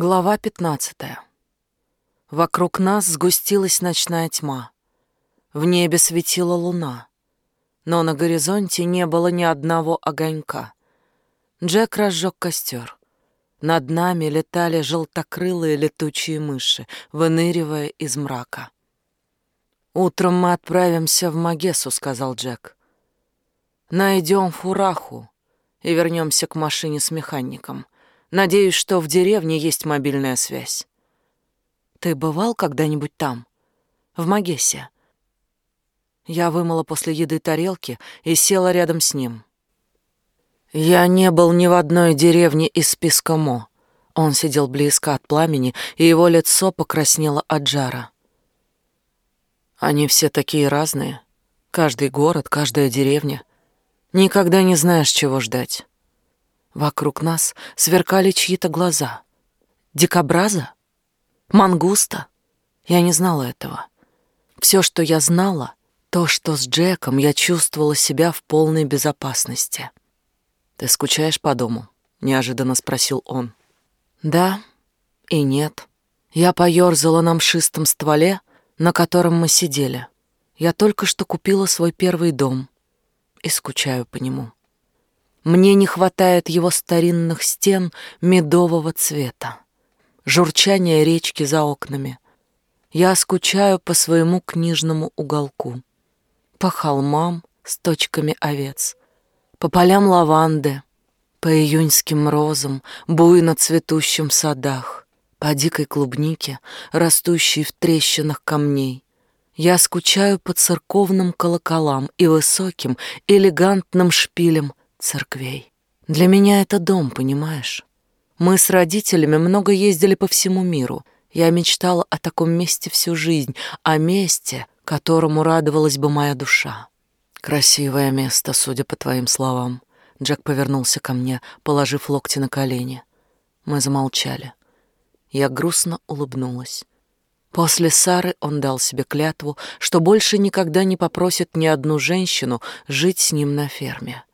Глава пятнадцатая. Вокруг нас сгустилась ночная тьма. В небе светила луна, но на горизонте не было ни одного огонька. Джек разжег костер. Над нами летали желтокрылые летучие мыши, выныривая из мрака. «Утром мы отправимся в Магесу», — сказал Джек. «Найдем фураху и вернемся к машине с механиком». Надеюсь, что в деревне есть мобильная связь. Ты бывал когда-нибудь там? В Магесе? Я вымыла после еды тарелки и села рядом с ним. Я не был ни в одной деревне из списка Мо. Он сидел близко от пламени, и его лицо покраснело от жара. Они все такие разные. Каждый город, каждая деревня. Никогда не знаешь, чего ждать. Вокруг нас сверкали чьи-то глаза. Дикобраза? Мангуста? Я не знала этого. Все, что я знала, то, что с Джеком я чувствовала себя в полной безопасности. «Ты скучаешь по дому?» — неожиданно спросил он. «Да и нет». Я поёрзала на мшистом стволе, на котором мы сидели. Я только что купила свой первый дом и скучаю по нему. Мне не хватает его старинных стен медового цвета, журчания речки за окнами. Я скучаю по своему книжному уголку, по холмам с точками овец, по полям лаванды, по июньским розам, буйно цветущим садах, по дикой клубнике, растущей в трещинах камней. Я скучаю по церковным колоколам и высоким, элегантным шпилям церквей. Для меня это дом, понимаешь? Мы с родителями много ездили по всему миру. Я мечтала о таком месте всю жизнь, о месте, которому радовалась бы моя душа. Красивое место, судя по твоим словам. Джек повернулся ко мне, положив локти на колени. Мы замолчали. Я грустно улыбнулась. После Сары он дал себе клятву, что больше никогда не попросит ни одну женщину жить с ним на ферме.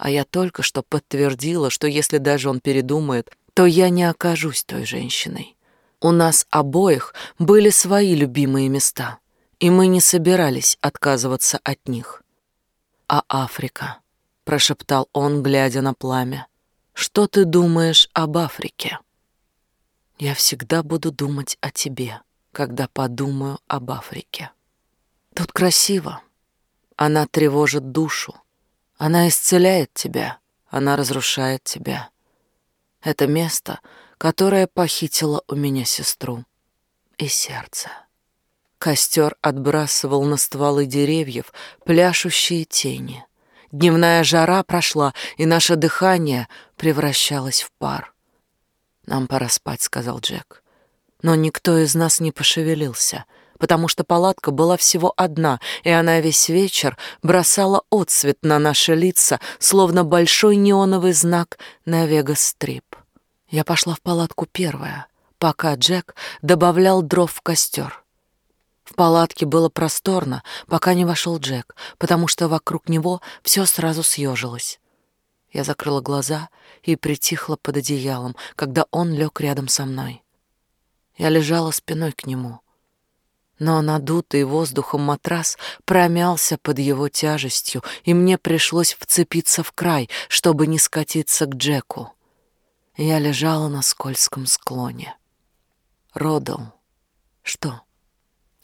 А я только что подтвердила, что если даже он передумает, то я не окажусь той женщиной. У нас обоих были свои любимые места, и мы не собирались отказываться от них. «А Африка?» — прошептал он, глядя на пламя. «Что ты думаешь об Африке?» «Я всегда буду думать о тебе, когда подумаю об Африке. Тут красиво. Она тревожит душу, она исцеляет тебя, она разрушает тебя. Это место, которое похитило у меня сестру и сердце. Костер отбрасывал на стволы деревьев пляшущие тени. Дневная жара прошла, и наше дыхание превращалось в пар. «Нам пора спать», — сказал Джек. Но никто из нас не пошевелился — потому что палатка была всего одна, и она весь вечер бросала отсвет на наши лица, словно большой неоновый знак на Вегас-стрип. Я пошла в палатку первая, пока Джек добавлял дров в костер. В палатке было просторно, пока не вошел Джек, потому что вокруг него все сразу съежилось. Я закрыла глаза и притихла под одеялом, когда он лег рядом со мной. Я лежала спиной к нему — но надутый воздухом матрас промялся под его тяжестью, и мне пришлось вцепиться в край, чтобы не скатиться к Джеку. Я лежала на скользком склоне. Родал. Что?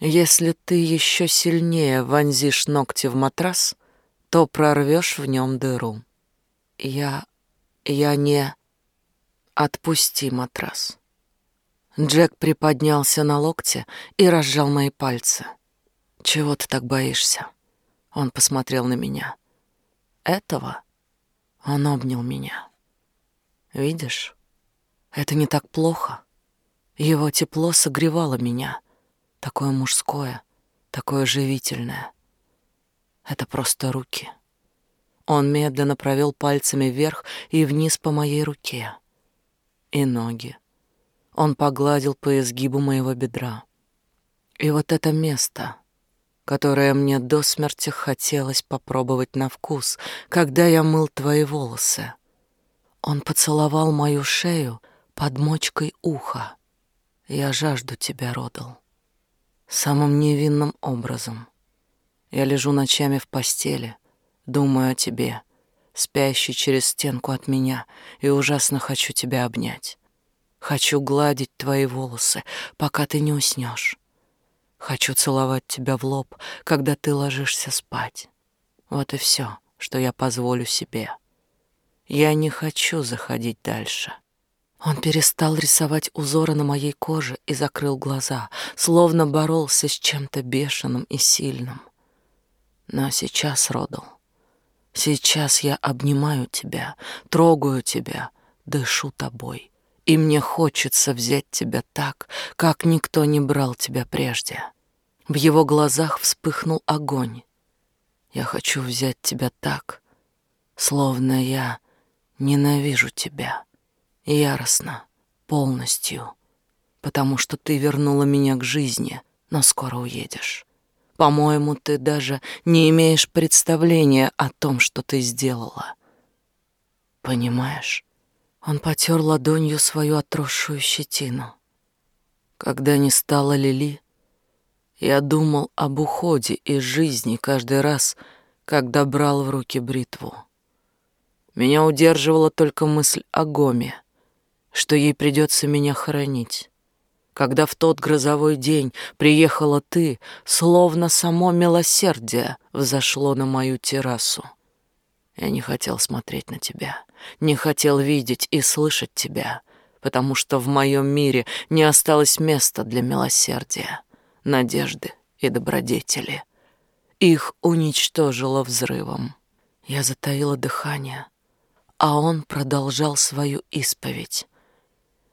Если ты еще сильнее вонзишь ногти в матрас, то прорвешь в нем дыру. Я... я не... Отпусти матрас. Джек приподнялся на локте и разжал мои пальцы. «Чего ты так боишься?» Он посмотрел на меня. «Этого?» Он обнял меня. «Видишь, это не так плохо. Его тепло согревало меня. Такое мужское, такое живительное. Это просто руки». Он медленно провел пальцами вверх и вниз по моей руке. И ноги он погладил по изгибу моего бедра. И вот это место, которое мне до смерти хотелось попробовать на вкус, когда я мыл твои волосы. Он поцеловал мою шею, под мочкой уха. Я жажду тебя, Родал. Самым невинным образом. Я лежу ночами в постели, думаю о тебе, спящий через стенку от меня, и ужасно хочу тебя обнять. Хочу гладить твои волосы, пока ты не уснешь. Хочу целовать тебя в лоб, когда ты ложишься спать. Вот и все, что я позволю себе. Я не хочу заходить дальше. Он перестал рисовать узоры на моей коже и закрыл глаза, словно боролся с чем-то бешеным и сильным. Но сейчас, Родал, сейчас я обнимаю тебя, трогаю тебя, дышу тобой, и мне хочется взять тебя так, как никто не брал тебя прежде. В его глазах вспыхнул огонь. Я хочу взять тебя так, словно я ненавижу тебя, яростно, полностью, потому что ты вернула меня к жизни, но скоро уедешь. По-моему, ты даже не имеешь представления о том, что ты сделала. Понимаешь? Он потер ладонью свою отросшую щетину. Когда не стало Лили, я думал об уходе из жизни каждый раз, когда брал в руки бритву. Меня удерживала только мысль о Гоме, что ей придется меня хоронить. Когда в тот грозовой день приехала ты, словно само милосердие взошло на мою террасу. Я не хотел смотреть на тебя, не хотел видеть и слышать тебя, потому что в моем мире не осталось места для милосердия надежды и добродетели. Их уничтожило взрывом. Я затаила дыхание, а он продолжал свою исповедь.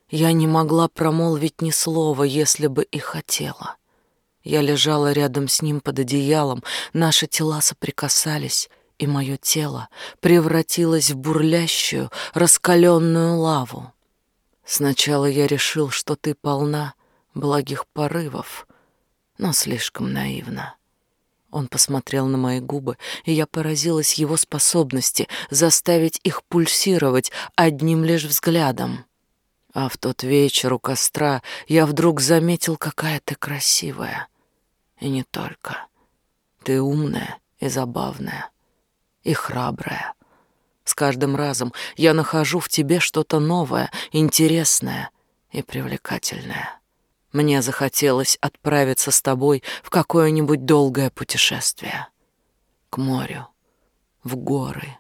Я не могла промолвить ни слова, если бы и хотела. Я лежала рядом с ним под одеялом, наши тела соприкасались, и мое тело превратилось в бурлящую, раскаленную лаву. Сначала я решил, что ты полна благих порывов, но слишком наивно. Он посмотрел на мои губы, и я поразилась его способности заставить их пульсировать одним лишь взглядом. А в тот вечер у костра я вдруг заметил, какая ты красивая. И не только. Ты умная и забавная, и храбрая. С каждым разом я нахожу в тебе что-то новое, интересное и привлекательное. Мне захотелось отправиться с тобой в какое-нибудь долгое путешествие. К морю, в горы.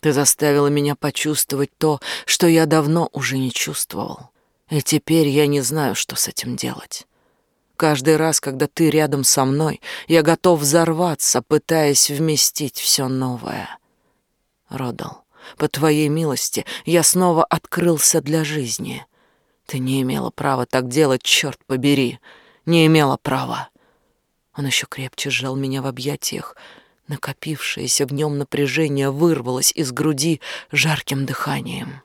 Ты заставила меня почувствовать то, что я давно уже не чувствовал. И теперь я не знаю, что с этим делать. Каждый раз, когда ты рядом со мной, я готов взорваться, пытаясь вместить все новое. Родал, по твоей милости я снова открылся для жизни — ты не имела права так делать, черт побери. Не имела права. Он еще крепче сжал меня в объятиях. Накопившееся в нем напряжение вырвалось из груди жарким дыханием.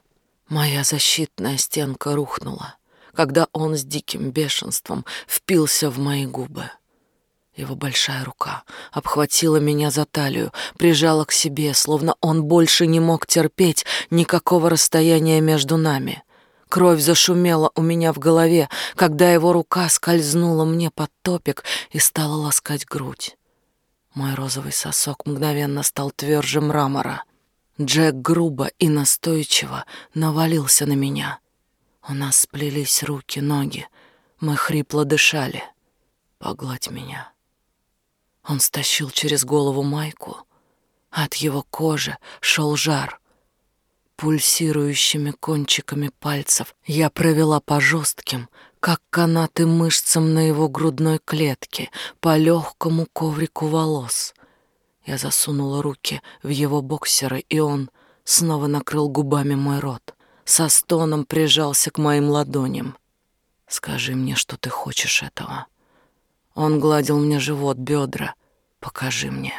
Моя защитная стенка рухнула, когда он с диким бешенством впился в мои губы. Его большая рука обхватила меня за талию, прижала к себе, словно он больше не мог терпеть никакого расстояния между нами. Кровь зашумела у меня в голове, когда его рука скользнула мне под топик и стала ласкать грудь. Мой розовый сосок мгновенно стал тверже мрамора. Джек грубо и настойчиво навалился на меня. У нас сплелись руки, ноги. Мы хрипло дышали. Погладь меня. Он стащил через голову майку. От его кожи шел жар. Пульсирующими кончиками пальцев я провела по жестким, как канаты мышцам на его грудной клетке, по легкому коврику волос. Я засунула руки в его боксеры, и он снова накрыл губами мой рот, со стоном прижался к моим ладоням. «Скажи мне, что ты хочешь этого». Он гладил мне живот, бедра. «Покажи мне».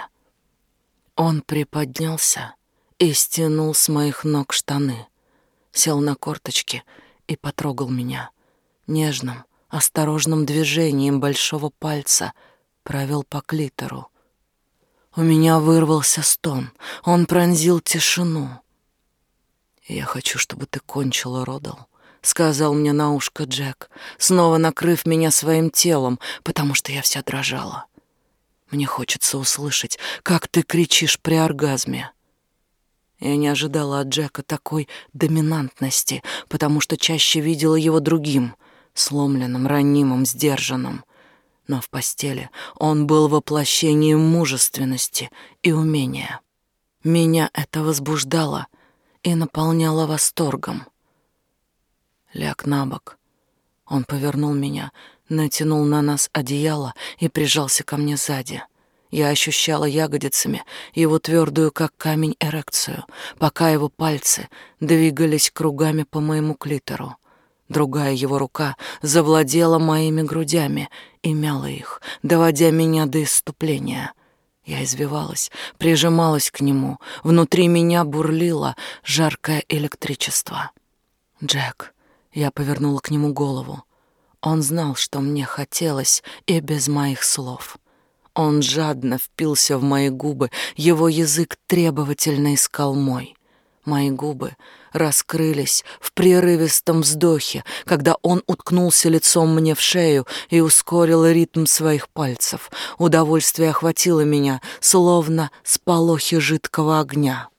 Он приподнялся, и стянул с моих ног штаны, сел на корточки и потрогал меня. Нежным, осторожным движением большого пальца провел по клитору. У меня вырвался стон, он пронзил тишину. «Я хочу, чтобы ты кончила, Родал, — сказал мне на ушко Джек, снова накрыв меня своим телом, потому что я вся дрожала. «Мне хочется услышать, как ты кричишь при оргазме». Я не ожидала от Джека такой доминантности, потому что чаще видела его другим, сломленным, ранимым, сдержанным. Но в постели он был воплощением мужественности и умения. Меня это возбуждало и наполняло восторгом. Ляг на бок. Он повернул меня, натянул на нас одеяло и прижался ко мне сзади. Я ощущала ягодицами его твердую, как камень, эрекцию, пока его пальцы двигались кругами по моему клитору. Другая его рука завладела моими грудями и мяла их, доводя меня до исступления. Я извивалась, прижималась к нему, внутри меня бурлило жаркое электричество. «Джек», я повернула к нему голову. Он знал, что мне хотелось, и без моих слов. Он жадно впился в мои губы, его язык требовательно искал мой. Мои губы раскрылись в прерывистом вздохе, когда он уткнулся лицом мне в шею и ускорил ритм своих пальцев. Удовольствие охватило меня, словно сполохи жидкого огня.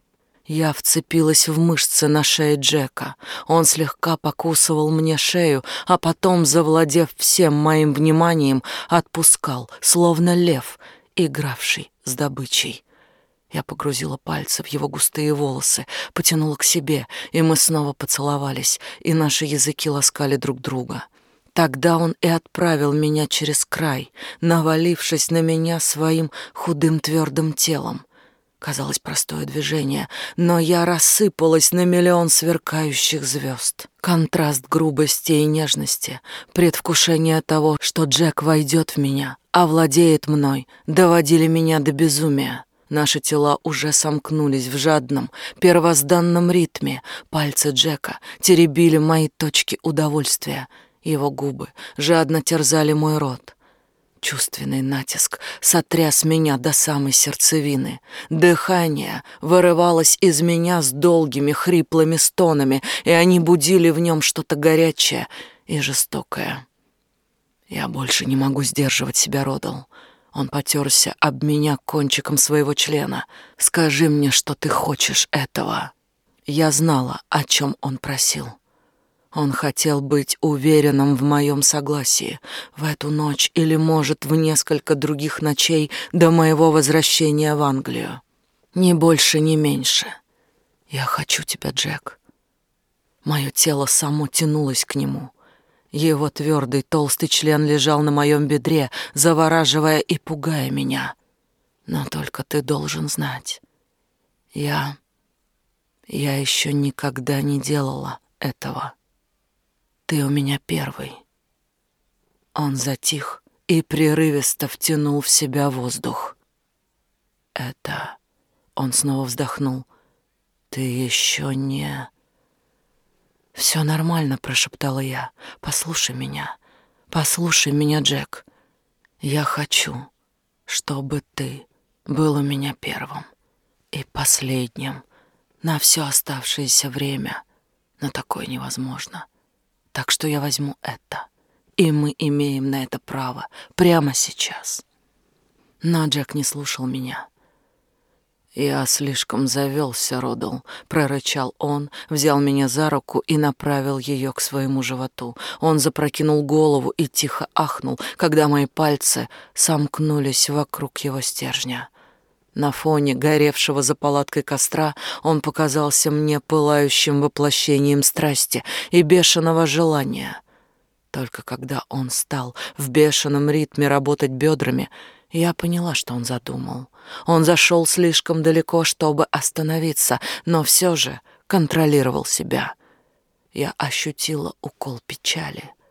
Я вцепилась в мышцы на шее Джека. Он слегка покусывал мне шею, а потом, завладев всем моим вниманием, отпускал, словно лев, игравший с добычей. Я погрузила пальцы в его густые волосы, потянула к себе, и мы снова поцеловались, и наши языки ласкали друг друга. Тогда он и отправил меня через край, навалившись на меня своим худым твердым телом. Казалось, простое движение, но я рассыпалась на миллион сверкающих звезд. Контраст грубости и нежности, предвкушение того, что Джек войдет в меня, овладеет мной, доводили меня до безумия. Наши тела уже сомкнулись в жадном, первозданном ритме. Пальцы Джека теребили мои точки удовольствия. Его губы жадно терзали мой рот. Чувственный натиск сотряс меня до самой сердцевины. Дыхание вырывалось из меня с долгими хриплыми стонами, и они будили в нем что-то горячее и жестокое. Я больше не могу сдерживать себя, Родал. Он потерся об меня кончиком своего члена. «Скажи мне, что ты хочешь этого». Я знала, о чем он просил. Он хотел быть уверенным в моем согласии в эту ночь или, может, в несколько других ночей до моего возвращения в Англию. Ни больше, ни меньше. Я хочу тебя, Джек. Мое тело само тянулось к нему. Его твердый толстый член лежал на моем бедре, завораживая и пугая меня. Но только ты должен знать. Я... Я еще никогда не делала этого. Ты у меня первый. Он затих и прерывисто втянул в себя воздух. Это... Он снова вздохнул. Ты еще не... Все нормально, прошептала я. Послушай меня. Послушай меня, Джек. Я хочу, чтобы ты был у меня первым и последним на все оставшееся время. Но такое невозможно. Так что я возьму это. И мы имеем на это право прямо сейчас. Но Джек не слушал меня. «Я слишком завелся, Родал», — прорычал он, взял меня за руку и направил ее к своему животу. Он запрокинул голову и тихо ахнул, когда мои пальцы сомкнулись вокруг его стержня. На фоне горевшего за палаткой костра он показался мне пылающим воплощением страсти и бешеного желания. Только когда он стал в бешеном ритме работать бедрами, я поняла, что он задумал. Он зашел слишком далеко, чтобы остановиться, но все же контролировал себя. Я ощутила укол печали —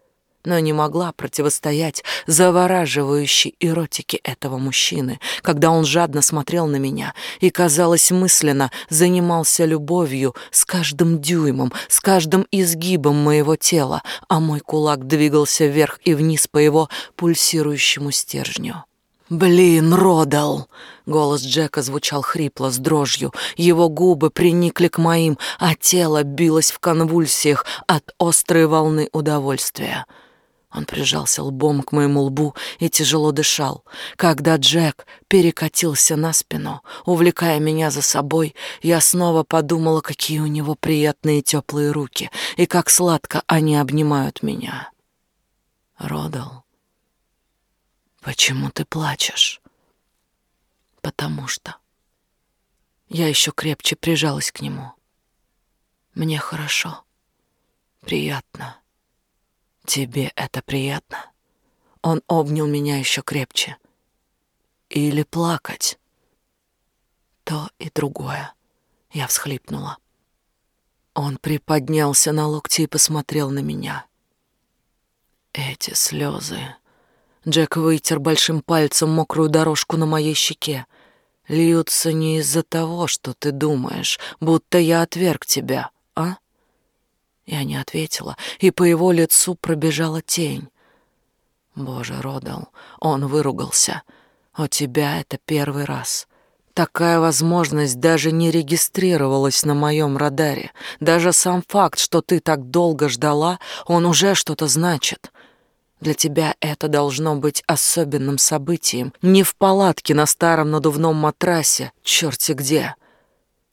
но не могла противостоять завораживающей эротике этого мужчины, когда он жадно смотрел на меня и, казалось, мысленно занимался любовью с каждым дюймом, с каждым изгибом моего тела, а мой кулак двигался вверх и вниз по его пульсирующему стержню. «Блин, Родал!» Голос Джека звучал хрипло, с дрожью. Его губы приникли к моим, а тело билось в конвульсиях от острой волны удовольствия. Он прижался лбом к моему лбу и тяжело дышал. Когда Джек перекатился на спину, увлекая меня за собой, я снова подумала, какие у него приятные теплые руки и как сладко они обнимают меня. Родал, «Почему ты плачешь?» «Потому что...» Я еще крепче прижалась к нему. «Мне хорошо. Приятно. Тебе это приятно?» Он обнял меня еще крепче. «Или плакать?» «То и другое». Я всхлипнула. Он приподнялся на локти и посмотрел на меня. Эти слезы Джек вытер большим пальцем мокрую дорожку на моей щеке. «Льются не из-за того, что ты думаешь, будто я отверг тебя, а?» Я не ответила, и по его лицу пробежала тень. «Боже, Родал, он выругался. У тебя это первый раз. Такая возможность даже не регистрировалась на моем радаре. Даже сам факт, что ты так долго ждала, он уже что-то значит. Для тебя это должно быть особенным событием. Не в палатке на старом надувном матрасе, черти где.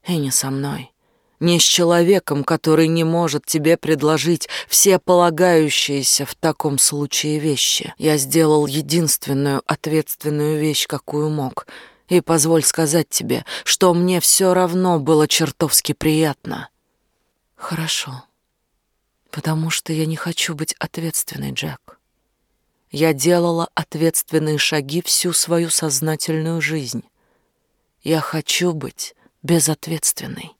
И не со мной. Не с человеком, который не может тебе предложить все полагающиеся в таком случае вещи. Я сделал единственную ответственную вещь, какую мог. И позволь сказать тебе, что мне все равно было чертовски приятно. Хорошо. Потому что я не хочу быть ответственной, Джек. Я делала ответственные шаги всю свою сознательную жизнь. Я хочу быть безответственной.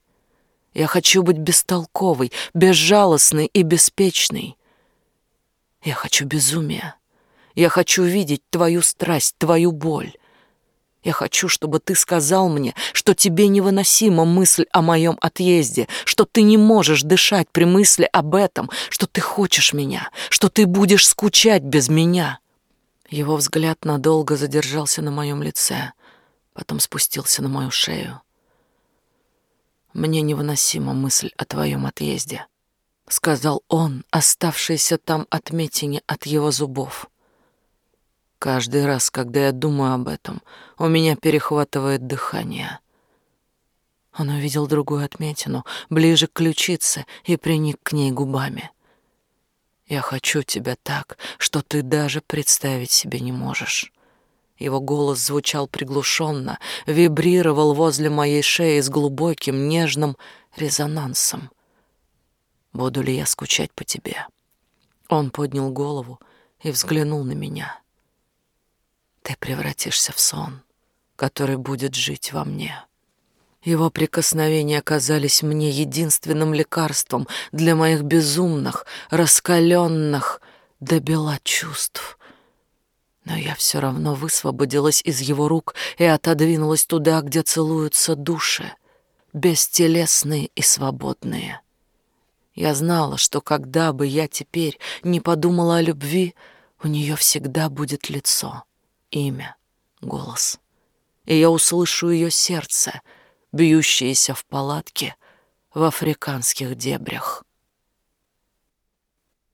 Я хочу быть бестолковой, безжалостной и беспечной. Я хочу безумия. Я хочу видеть твою страсть, твою боль. Я хочу, чтобы ты сказал мне, что тебе невыносима мысль о моем отъезде, что ты не можешь дышать при мысли об этом, что ты хочешь меня, что ты будешь скучать без меня. Его взгляд надолго задержался на моем лице, потом спустился на мою шею. Мне невыносима мысль о твоем отъезде, сказал он, оставшийся там отметине от его зубов. Каждый раз, когда я думаю об этом, у меня перехватывает дыхание. Он увидел другую отметину, ближе к ключице, и приник к ней губами. Я хочу тебя так, что ты даже представить себе не можешь. Его голос звучал приглушенно, вибрировал возле моей шеи с глубоким, нежным резонансом. Буду ли я скучать по тебе? Он поднял голову и взглянул на меня ты превратишься в сон, который будет жить во мне. Его прикосновения оказались мне единственным лекарством для моих безумных, раскаленных до бела чувств. Но я все равно высвободилась из его рук и отодвинулась туда, где целуются души, бестелесные и свободные. Я знала, что когда бы я теперь не подумала о любви, у нее всегда будет лицо, имя, голос. И я услышу ее сердце, бьющееся в палатке в африканских дебрях.